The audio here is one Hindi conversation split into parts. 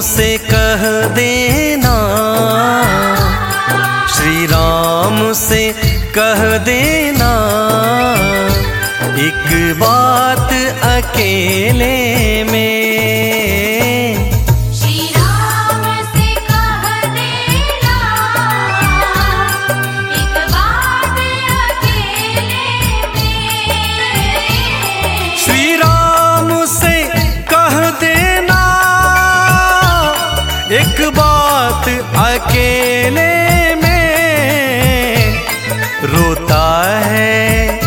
से कह देना। श्री राम से कह देना। एक बात अकेले में अकेले में रोता है।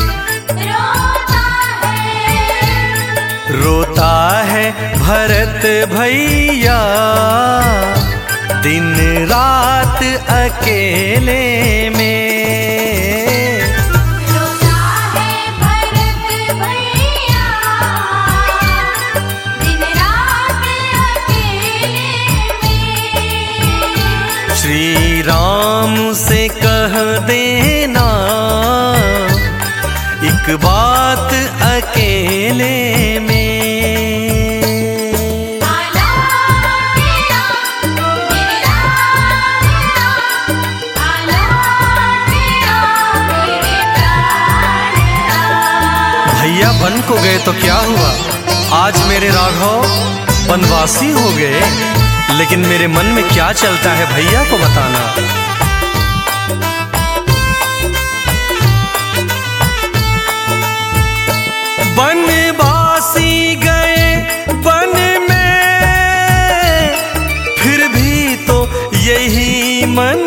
रोता है रोता भरत भैया। दिन रात अकेले में को गए तो क्या हुआ? आज मेरे राघव वनवासी हो गए, लेकिन मेरे मन में क्या चलता है भैया को बताना। बनवासी गए वन में, फिर भी तो यही मन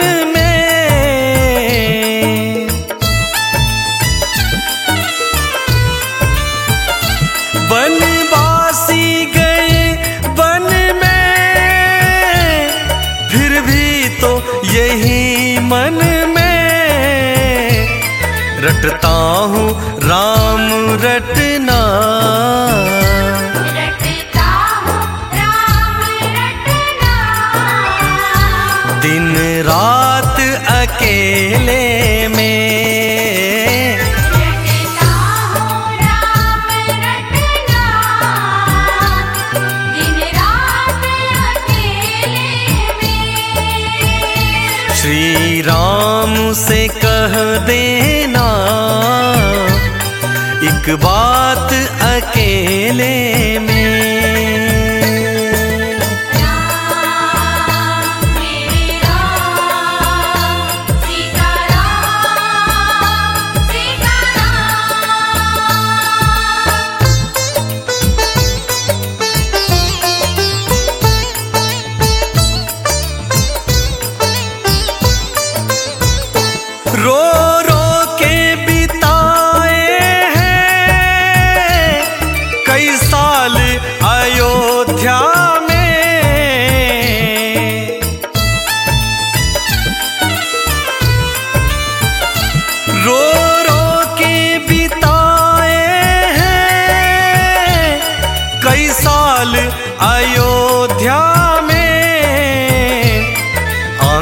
रटता हूँ राम रटना। दिन रात अकेले से कह देना। एक बात अकेले में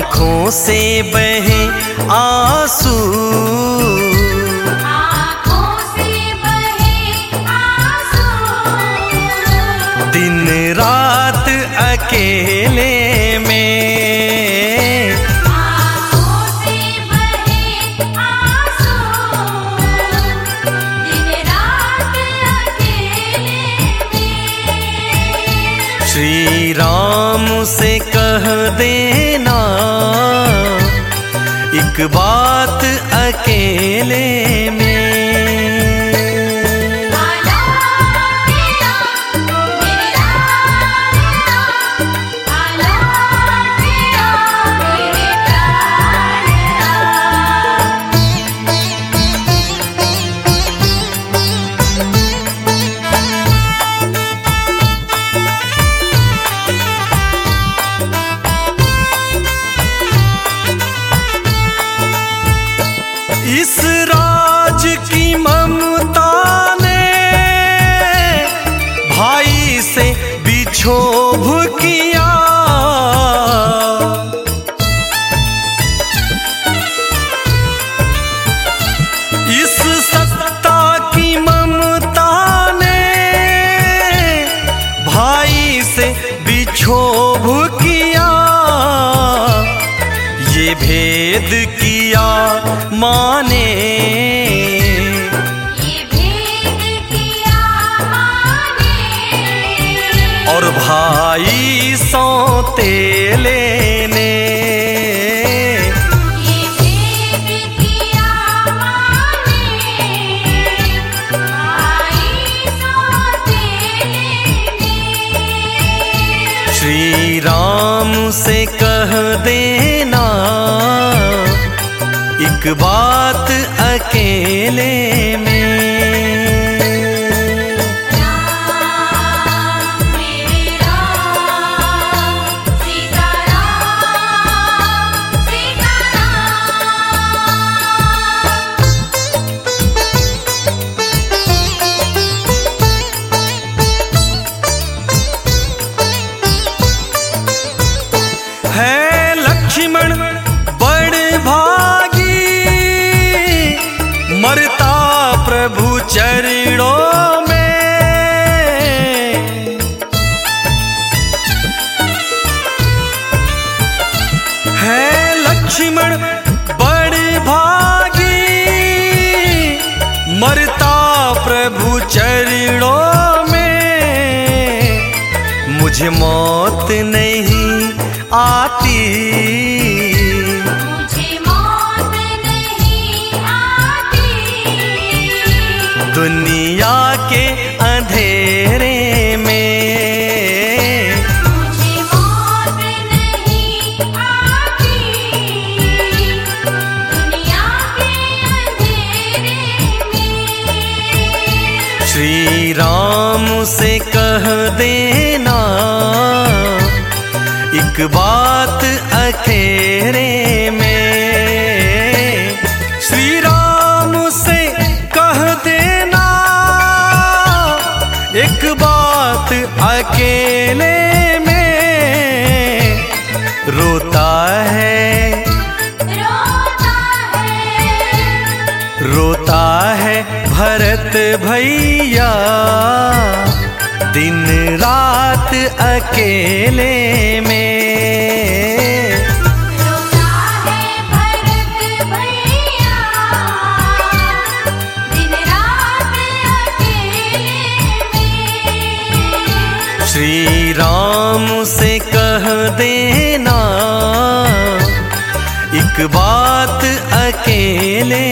आँखों से बहे आँसू। दिन रात अकेले में। से बहे आँसू। दिन रात अकेले में। श्री राम से कह देना एक बात अकेले में इस राज की ममता ने भाई से बिछोभ किया। इस सत्ता की ममता ने भाई से बिछोभ किया। ये भेद माने। और भाई सौते लेने। श्री राम से कह देना बात अकेले चरणों में मुझे मौत नहीं आती। मुझे मौत नहीं आती। दुनिया के अंधेरे से कह देना। एक बात अकेरे में श्री राम से कह देना। एक बात अकेले रात अकेले में। में श्री राम से कह देना एक बात अकेले